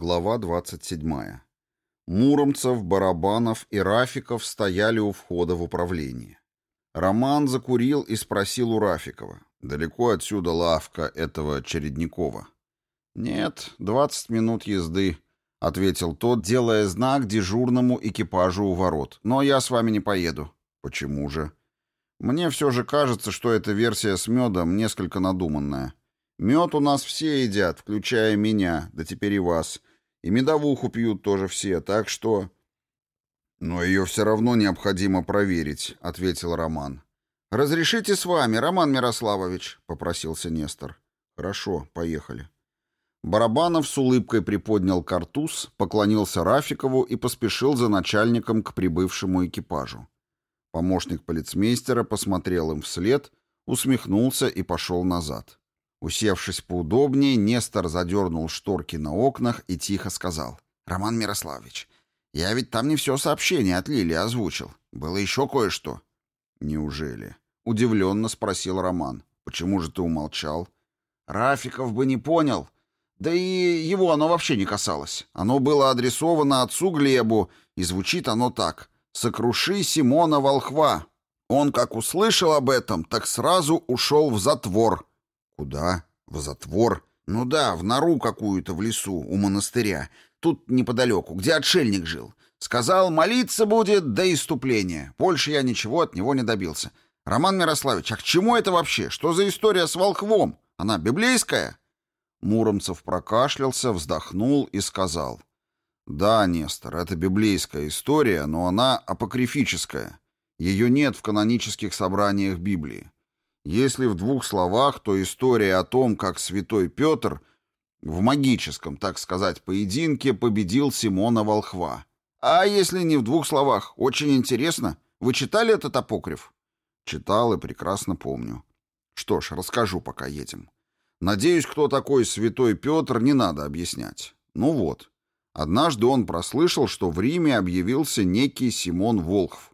глава 27. Муромцев, Барабанов и Рафиков стояли у входа в управление. Роман закурил и спросил у Рафикова. «Далеко отсюда лавка этого Чередникова?» «Нет, 20 минут езды», — ответил тот, делая знак дежурному экипажу у ворот. «Но я с вами не поеду». «Почему же?» «Мне все же кажется, что эта версия с медом несколько надуманная. Мед у нас все едят, включая меня, да теперь и вас. И медовуху пьют тоже все, так что...» «Но ее все равно необходимо проверить», — ответил Роман. «Разрешите с вами, Роман Мирославович», — попросился Нестор. «Хорошо, поехали». Барабанов с улыбкой приподнял картуз, поклонился Рафикову и поспешил за начальником к прибывшему экипажу. Помощник полицмейстера посмотрел им вслед, усмехнулся и пошел назад. Усевшись поудобнее, Нестор задернул шторки на окнах и тихо сказал. «Роман Мирославович, я ведь там не все сообщение от Лили озвучил. Было еще кое-что». «Неужели?» — удивленно спросил Роман. «Почему же ты умолчал?» «Рафиков бы не понял. Да и его оно вообще не касалось. Оно было адресовано отцу Глебу, и звучит оно так. «Сокруши Симона Волхва». Он как услышал об этом, так сразу ушел в затвор, Куда? В затвор? Ну да, в нору какую-то в лесу у монастыря. Тут неподалеку, где отшельник жил. Сказал, молиться будет до иступления. Больше я ничего от него не добился. Роман Мирославович, а к чему это вообще? Что за история с волхвом? Она библейская? Муромцев прокашлялся, вздохнул и сказал. Да, Нестор, это библейская история, но она апокрифическая. Ее нет в канонических собраниях Библии. Если в двух словах, то история о том, как святой Петр в магическом, так сказать, поединке победил Симона Волхва. А если не в двух словах, очень интересно. Вы читали этот апокриф? Читал и прекрасно помню. Что ж, расскажу, пока едем. Надеюсь, кто такой святой Петр, не надо объяснять. Ну вот. Однажды он прослышал, что в Риме объявился некий Симон Волхв.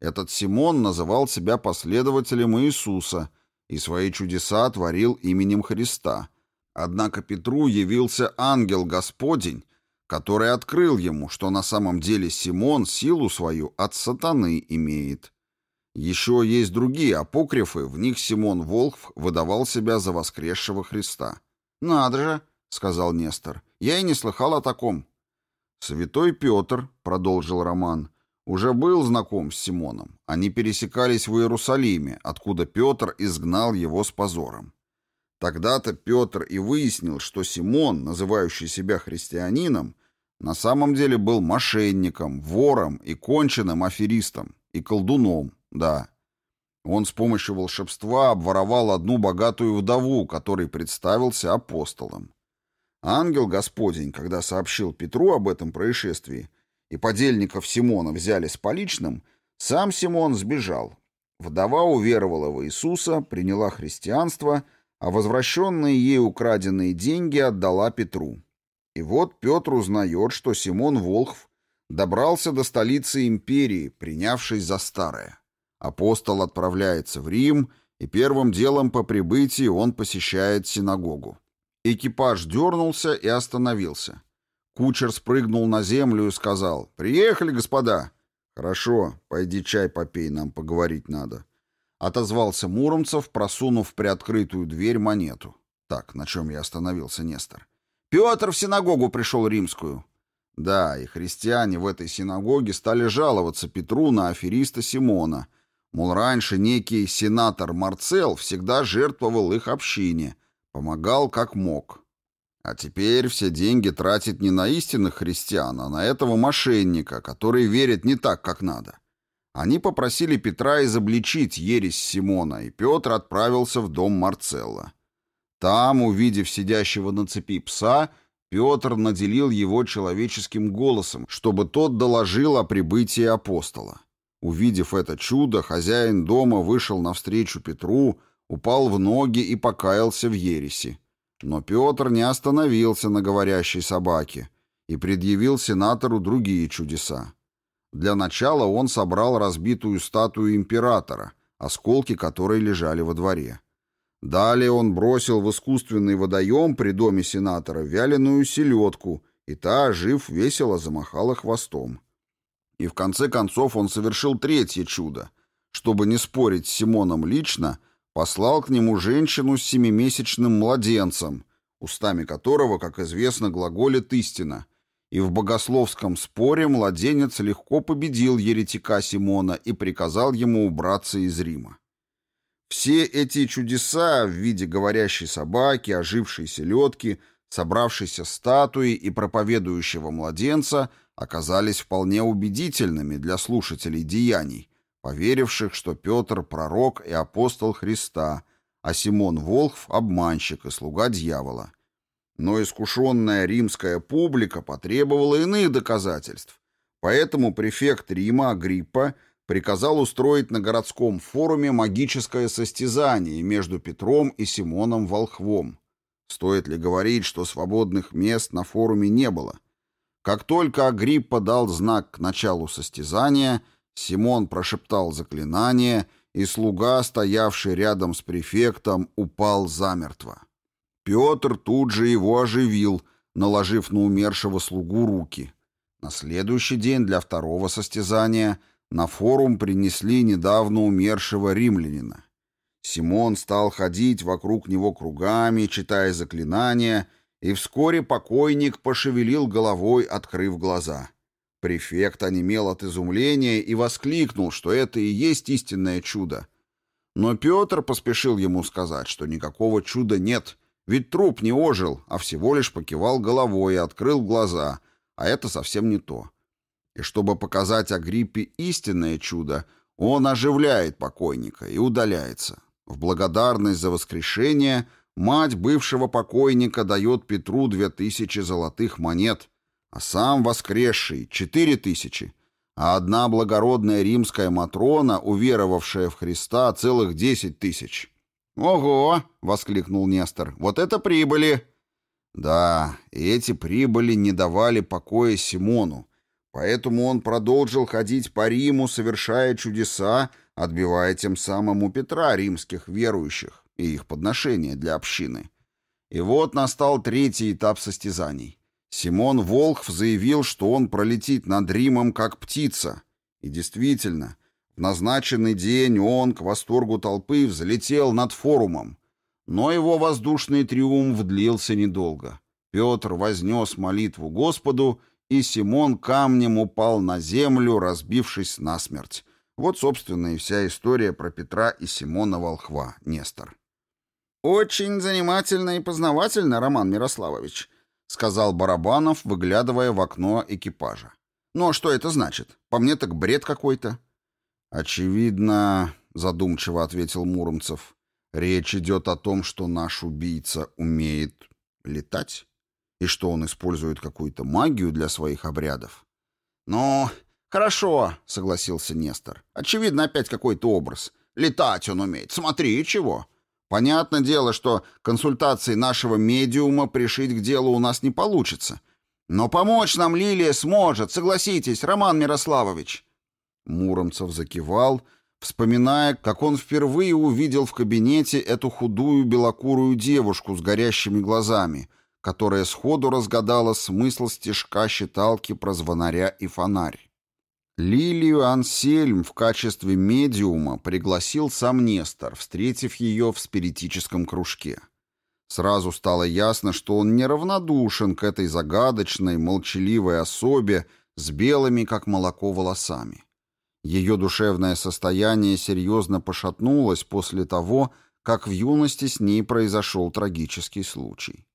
Этот Симон называл себя последователем Иисуса и свои чудеса творил именем Христа. Однако Петру явился ангел Господень, который открыл ему, что на самом деле Симон силу свою от сатаны имеет. Еще есть другие апокрифы, в них Симон Волхв выдавал себя за воскресшего Христа. «Надо же!» — сказал Нестор. «Я и не слыхал о таком». «Святой Петр», — продолжил Роман, уже был знаком с Симоном. Они пересекались в Иерусалиме, откуда Петр изгнал его с позором. Тогда-то Петр и выяснил, что Симон, называющий себя христианином, на самом деле был мошенником, вором и конченным аферистом, и колдуном, да. Он с помощью волшебства обворовал одну богатую вдову, который представился апостолом. Ангел Господень, когда сообщил Петру об этом происшествии, и подельников Симона взяли с поличным, сам Симон сбежал. Вдова уверовала в Иисуса, приняла христианство, а возвращенные ей украденные деньги отдала Петру. И вот Петр узнает, что Симон Волхв добрался до столицы империи, принявшись за старое. Апостол отправляется в Рим, и первым делом по прибытии он посещает синагогу. Экипаж дернулся и остановился. Кучер спрыгнул на землю и сказал, «Приехали, господа!» «Хорошо, пойди чай попей, нам поговорить надо». Отозвался Муромцев, просунув приоткрытую дверь монету. Так, на чем я остановился, Нестор? «Петр в синагогу пришел римскую». Да, и христиане в этой синагоге стали жаловаться Петру на афериста Симона. Мол, раньше некий сенатор Марцел всегда жертвовал их общине, помогал как мог. А теперь все деньги тратит не на истинных христиан, а на этого мошенника, который верит не так, как надо. Они попросили Петра изобличить ересь Симона, и Петр отправился в дом Марцелла. Там, увидев сидящего на цепи пса, Петр наделил его человеческим голосом, чтобы тот доложил о прибытии апостола. Увидев это чудо, хозяин дома вышел навстречу Петру, упал в ноги и покаялся в ереси. Но Петр не остановился на говорящей собаке и предъявил сенатору другие чудеса. Для начала он собрал разбитую статую императора, осколки которой лежали во дворе. Далее он бросил в искусственный водоем при доме сенатора вяленую селедку, и та, жив, весело замахала хвостом. И в конце концов он совершил третье чудо. Чтобы не спорить с Симоном лично, послал к нему женщину с семимесячным младенцем, устами которого, как известно, глаголит истина, и в богословском споре младенец легко победил еретика Симона и приказал ему убраться из Рима. Все эти чудеса в виде говорящей собаки, ожившей селедки, собравшейся статуи и проповедующего младенца оказались вполне убедительными для слушателей деяний, поверивших, что Петр – пророк и апостол Христа, а Симон Волхв – обманщик и слуга дьявола. Но искушенная римская публика потребовала иных доказательств, поэтому префект Рима Агриппа приказал устроить на городском форуме магическое состязание между Петром и Симоном Волхвом. Стоит ли говорить, что свободных мест на форуме не было? Как только Агриппа дал знак к началу состязания – Симон прошептал заклинание, и слуга, стоявший рядом с префектом, упал замертво. Петр тут же его оживил, наложив на умершего слугу руки. На следующий день для второго состязания на форум принесли недавно умершего римлянина. Симон стал ходить вокруг него кругами, читая заклинания, и вскоре покойник пошевелил головой, открыв глаза — Префект онемел от изумления и воскликнул, что это и есть истинное чудо. Но Петр поспешил ему сказать, что никакого чуда нет, ведь труп не ожил, а всего лишь покивал головой и открыл глаза, а это совсем не то. И чтобы показать о гриппе истинное чудо, он оживляет покойника и удаляется. В благодарность за воскрешение мать бывшего покойника дает Петру две тысячи золотых монет – а сам воскресший — четыре тысячи, а одна благородная римская Матрона, уверовавшая в Христа, целых десять тысяч. «Ого!» — воскликнул Нестор. «Вот это прибыли!» Да, и эти прибыли не давали покоя Симону, поэтому он продолжил ходить по Риму, совершая чудеса, отбивая тем самым у Петра римских верующих и их подношения для общины. И вот настал третий этап состязаний. Симон Волхв заявил, что он пролетит над Римом как птица. И действительно, в назначенный день он, к восторгу толпы, взлетел над форумом. Но его воздушный триумф длился недолго. Петр вознес молитву Господу, и Симон камнем упал на землю, разбившись насмерть. Вот, собственно, и вся история про Петра и Симона Волхва, Нестор. «Очень занимательно и познавательно, Роман Мирославович», сказал Барабанов, выглядывая в окно экипажа. Ну а что это значит? По мне так бред какой-то. Очевидно, задумчиво ответил Муромцев. Речь идет о том, что наш убийца умеет летать и что он использует какую-то магию для своих обрядов. Ну, хорошо, согласился Нестор. Очевидно, опять какой-то образ. Летать он умеет. Смотри, чего. Понятное дело, что консультации нашего медиума пришить к делу у нас не получится. Но помочь нам Лилия сможет, согласитесь, Роман Мирославович. Муромцев закивал, вспоминая, как он впервые увидел в кабинете эту худую белокурую девушку с горящими глазами, которая сходу разгадала смысл стежка считалки про звонаря и фонарь. Лилию Ансельм в качестве медиума пригласил сам Нестор, встретив ее в спиритическом кружке. Сразу стало ясно, что он неравнодушен к этой загадочной, молчаливой особе с белыми, как молоко, волосами. Ее душевное состояние серьезно пошатнулось после того, как в юности с ней произошел трагический случай.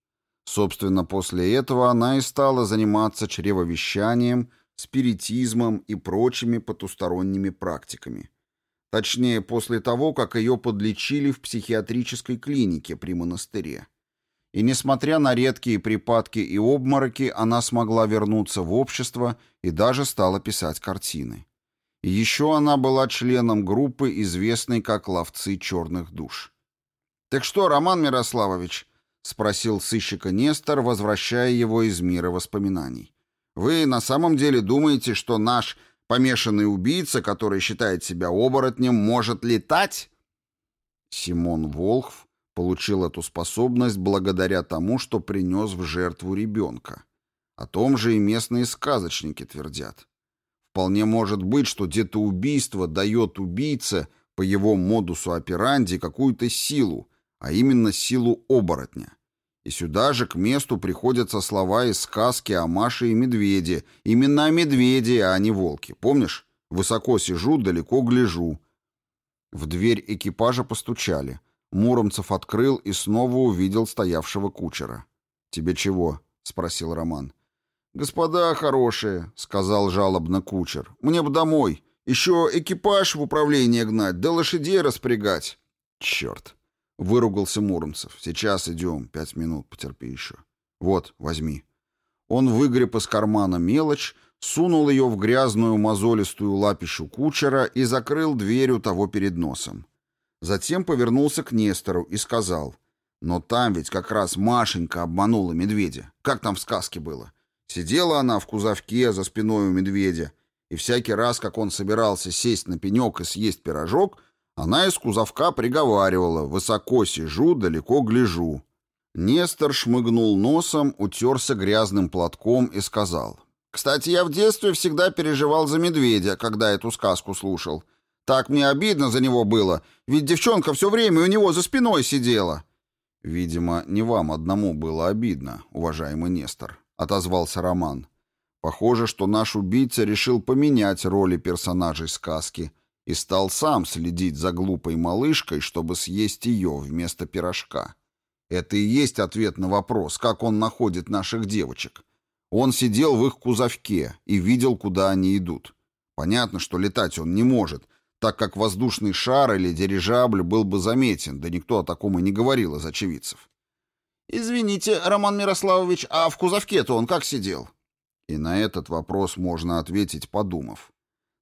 Собственно, после этого она и стала заниматься чревовещанием – спиритизмом и прочими потусторонними практиками. Точнее, после того, как ее подлечили в психиатрической клинике при монастыре. И несмотря на редкие припадки и обмороки, она смогла вернуться в общество и даже стала писать картины. И еще она была членом группы, известной как «Ловцы черных душ». «Так что, Роман Мирославович?» — спросил сыщика Нестор, возвращая его из мира воспоминаний. Вы на самом деле думаете, что наш помешанный убийца, который считает себя оборотнем, может летать? Симон Волхв получил эту способность благодаря тому, что принес в жертву ребенка. О том же и местные сказочники твердят. Вполне может быть, что детоубийство дает убийце по его модусу операнди какую-то силу, а именно силу оборотня. И сюда же к месту приходятся слова из сказки о Маше и Медведе. Именно медведи, а не волки. Помнишь? Высоко сижу, далеко гляжу. В дверь экипажа постучали. Муромцев открыл и снова увидел стоявшего кучера. «Тебе чего?» — спросил Роман. «Господа хорошие», — сказал жалобно кучер, — «мне бы домой. Еще экипаж в управление гнать, да лошадей распрягать». «Черт!» Выругался Муромцев. «Сейчас идем. Пять минут, потерпи еще. Вот, возьми». Он выгреб из кармана мелочь, сунул ее в грязную мозолистую лапищу кучера и закрыл дверью того перед носом. Затем повернулся к Нестору и сказал. «Но там ведь как раз Машенька обманула медведя. Как там в сказке было? Сидела она в кузовке за спиной у медведя, и всякий раз, как он собирался сесть на пенек и съесть пирожок, — она из кузовка приговаривала «Высоко сижу, далеко гляжу». Нестор шмыгнул носом, утерся грязным платком и сказал. «Кстати, я в детстве всегда переживал за медведя, когда эту сказку слушал. Так мне обидно за него было, ведь девчонка все время у него за спиной сидела». «Видимо, не вам одному было обидно, уважаемый Нестор», — отозвался Роман. «Похоже, что наш убийца решил поменять роли персонажей сказки» и стал сам следить за глупой малышкой, чтобы съесть ее вместо пирожка. Это и есть ответ на вопрос, как он находит наших девочек. Он сидел в их кузовке и видел, куда они идут. Понятно, что летать он не может, так как воздушный шар или дирижабль был бы заметен, да никто о таком и не говорил из очевидцев. «Извините, Роман Мирославович, а в кузовке-то он как сидел?» И на этот вопрос можно ответить, подумав.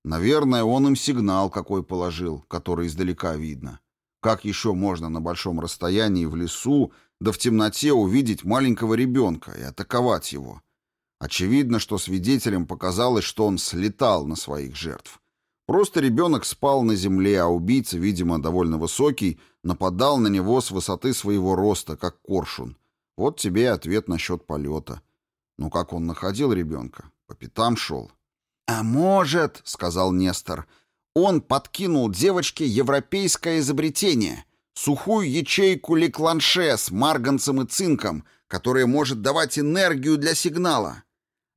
Наверное, он им сигнал какой положил, который издалека видно. Как еще можно на большом расстоянии в лесу, да в темноте увидеть маленького ребенка и атаковать его? Очевидно, что свидетелям показалось, что он слетал на своих жертв. Просто ребенок спал на земле, а убийца, видимо, довольно высокий, нападал на него с высоты своего роста, как коршун. Вот тебе и ответ насчет полета. Ну как он находил ребенка? По пятам шел. «А может, — сказал Нестор, — он подкинул девочке европейское изобретение — сухую ячейку Лекланше с марганцем и цинком, которая может давать энергию для сигнала.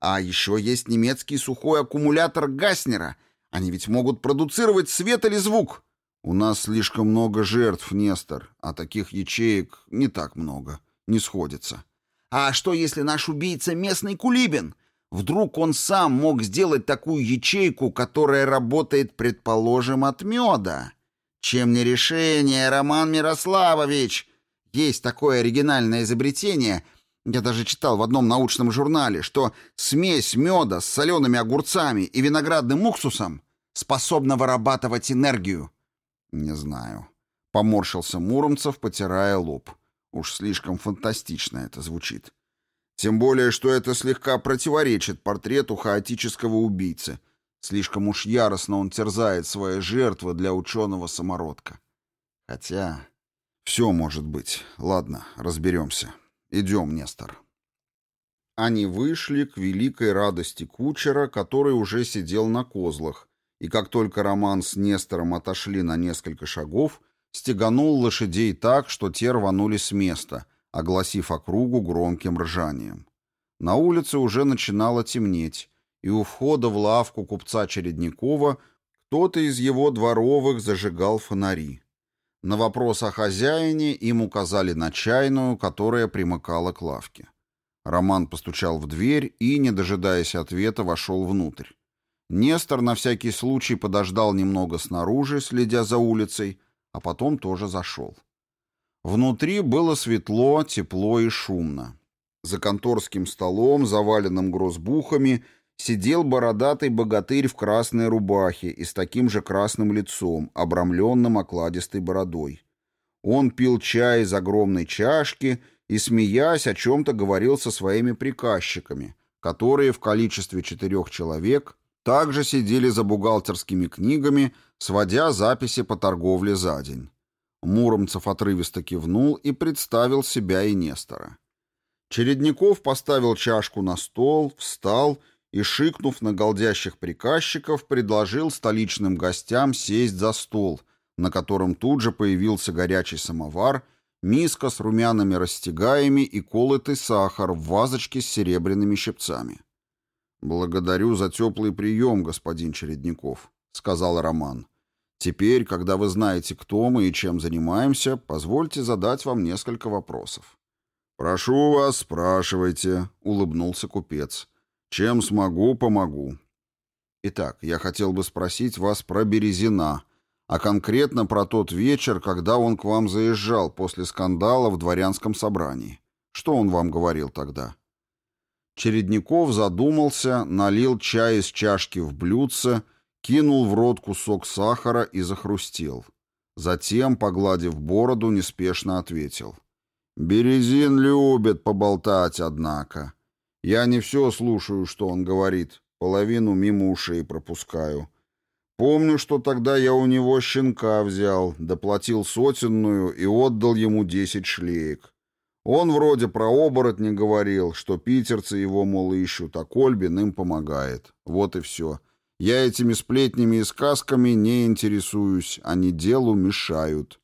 А еще есть немецкий сухой аккумулятор Гаснера. Они ведь могут продуцировать свет или звук». «У нас слишком много жертв, Нестор, а таких ячеек не так много, не сходится». «А что, если наш убийца местный Кулибин? Вдруг он сам мог сделать такую ячейку, которая работает, предположим, от меда? Чем не решение, Роман Мирославович? Есть такое оригинальное изобретение, я даже читал в одном научном журнале, что смесь меда с солеными огурцами и виноградным уксусом способна вырабатывать энергию. Не знаю. Поморщился Муромцев, потирая лоб. Уж слишком фантастично это звучит. Тем более, что это слегка противоречит портрету хаотического убийцы. Слишком уж яростно он терзает свои жертвы для ученого-самородка. Хотя... Все может быть. Ладно, разберемся. Идем, Нестор. Они вышли к великой радости кучера, который уже сидел на козлах, и как только Роман с Нестором отошли на несколько шагов, стеганул лошадей так, что те рванули с места — огласив округу громким ржанием. На улице уже начинало темнеть, и у входа в лавку купца Чередникова кто-то из его дворовых зажигал фонари. На вопрос о хозяине им указали на чайную, которая примыкала к лавке. Роман постучал в дверь и, не дожидаясь ответа, вошел внутрь. Нестор на всякий случай подождал немного снаружи, следя за улицей, а потом тоже зашел. Внутри было светло, тепло и шумно. За конторским столом, заваленным грозбухами, сидел бородатый богатырь в красной рубахе и с таким же красным лицом, обрамленным окладистой бородой. Он пил чай из огромной чашки и, смеясь, о чем-то говорил со своими приказчиками, которые в количестве четырех человек также сидели за бухгалтерскими книгами, сводя записи по торговле за день. Муромцев отрывисто кивнул и представил себя и Нестора. Чередников поставил чашку на стол, встал и, шикнув на голдящих приказчиков, предложил столичным гостям сесть за стол, на котором тут же появился горячий самовар, миска с румяными растягаями и колотый сахар в вазочке с серебряными щипцами. «Благодарю за теплый прием, господин Чередников», — сказал Роман. — Теперь, когда вы знаете, кто мы и чем занимаемся, позвольте задать вам несколько вопросов. «Прошу вас, спрашивайте», — улыбнулся купец. «Чем смогу, помогу». Итак, я хотел бы спросить вас про Березина, а конкретно про тот вечер, когда он к вам заезжал после скандала в дворянском собрании. Что он вам говорил тогда?» Чередников задумался, налил чай из чашки в блюдце кинул в рот кусок сахара и захрустел. Затем, погладив бороду, неспешно ответил. «Березин любит поболтать, однако. Я не все слушаю, что он говорит, половину мимо ушей пропускаю. Помню, что тогда я у него щенка взял, доплатил сотенную и отдал ему десять шлеек. Он вроде про оборотни говорил, что питерцы его, мол, ищут, а Кольбин им помогает. Вот и все. Я этими сплетнями и сказками не интересуюсь, они делу мешают.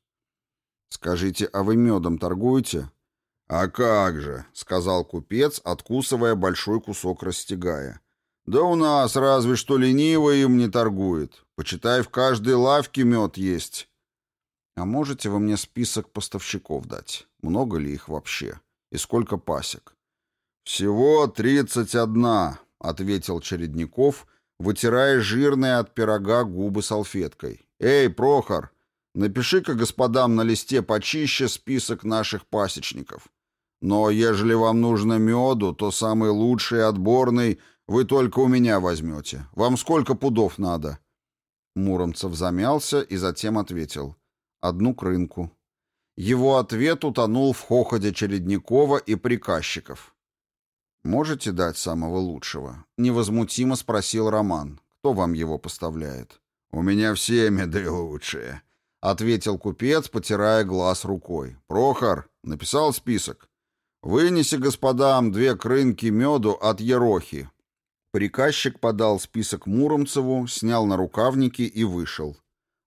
Скажите, а вы медом торгуете? А как же, сказал купец, откусывая большой кусок растягая. Да у нас разве что ленивый им не торгует. Почитай, в каждой лавке мед есть. А можете вы мне список поставщиков дать? Много ли их вообще? И сколько пасек? Всего тридцать одна, ответил Чередников вытирая жирные от пирога губы салфеткой. «Эй, Прохор, напиши-ка господам на листе почище список наших пасечников. Но ежели вам нужно меду, то самый лучший, отборный, вы только у меня возьмете. Вам сколько пудов надо?» Муромцев замялся и затем ответил. «Одну крынку». Его ответ утонул в хохоте Чередникова и приказчиков. «Можете дать самого лучшего?» — невозмутимо спросил Роман. «Кто вам его поставляет?» «У меня все меды лучшие», — ответил купец, потирая глаз рукой. «Прохор, написал список. Вынеси господам две крынки меду от Ерохи». Приказчик подал список Муромцеву, снял на рукавники и вышел.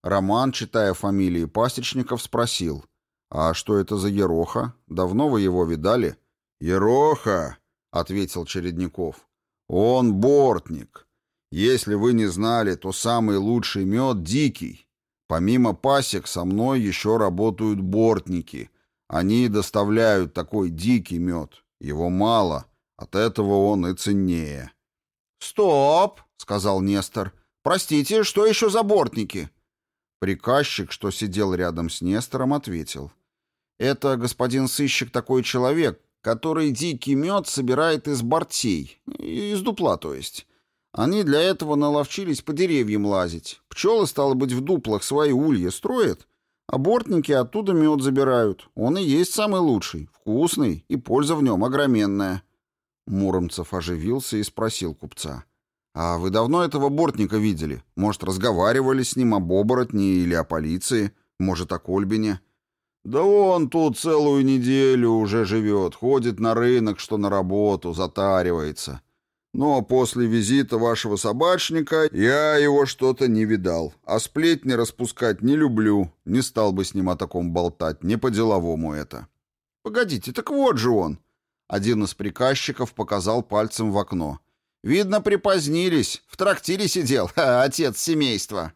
Роман, читая фамилии пасечников, спросил. «А что это за Ероха? Давно вы его видали?» «Ероха!» — ответил Чередников. «Он бортник. Если вы не знали, то самый лучший мед — дикий. Помимо пасек со мной еще работают бортники. Они доставляют такой дикий мед. Его мало, от этого он и ценнее». «Стоп!» — сказал Нестор. «Простите, что еще за бортники?» Приказчик, что сидел рядом с Нестором, ответил. «Это господин сыщик такой человек, который дикий мед собирает из бортей, из дупла то есть. Они для этого наловчились по деревьям лазить. Пчелы, стало быть, в дуплах свои ульи строят, а бортники оттуда мед забирают. Он и есть самый лучший, вкусный, и польза в нем огроменная». Муромцев оживился и спросил купца. «А вы давно этого бортника видели? Может, разговаривали с ним об оборотне или о полиции? Может, о Кольбине?» «Да он тут целую неделю уже живет, ходит на рынок, что на работу, затаривается. Но после визита вашего собачника я его что-то не видал, а сплетни распускать не люблю, не стал бы с ним о таком болтать, не по-деловому это». «Погодите, так вот же он!» Один из приказчиков показал пальцем в окно. «Видно, припозднились, в трактире сидел, ха, отец семейства».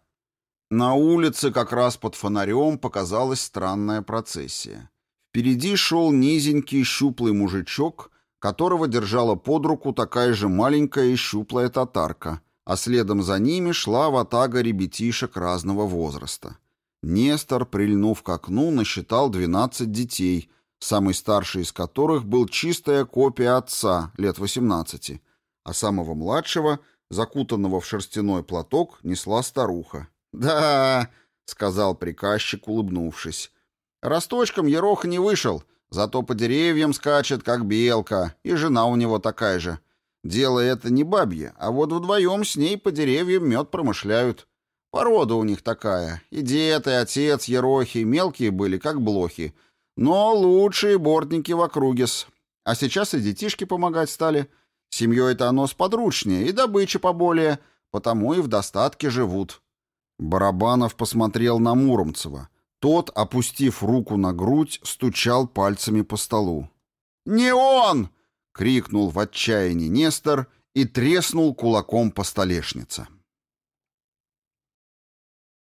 На улице как раз под фонарем показалась странная процессия. Впереди шел низенький щуплый мужичок, которого держала под руку такая же маленькая и щуплая татарка, а следом за ними шла ватага ребятишек разного возраста. Нестор, прильнув к окну, насчитал 12 детей, самый старший из которых был чистая копия отца, лет 18, а самого младшего, закутанного в шерстяной платок, несла старуха. «Да», — сказал приказчик, улыбнувшись. «Росточком Ероха не вышел, зато по деревьям скачет, как белка, и жена у него такая же. Дело это не бабье, а вот вдвоем с ней по деревьям мед промышляют. Порода у них такая. И дед, и отец Ерохи мелкие были, как блохи. Но лучшие бортники в округес. А сейчас и детишки помогать стали. Семьей-то оно сподручнее, и добычи поболее, потому и в достатке живут». Барабанов посмотрел на Муромцева. Тот, опустив руку на грудь, стучал пальцами по столу. «Не он!» — крикнул в отчаянии Нестор и треснул кулаком по столешнице.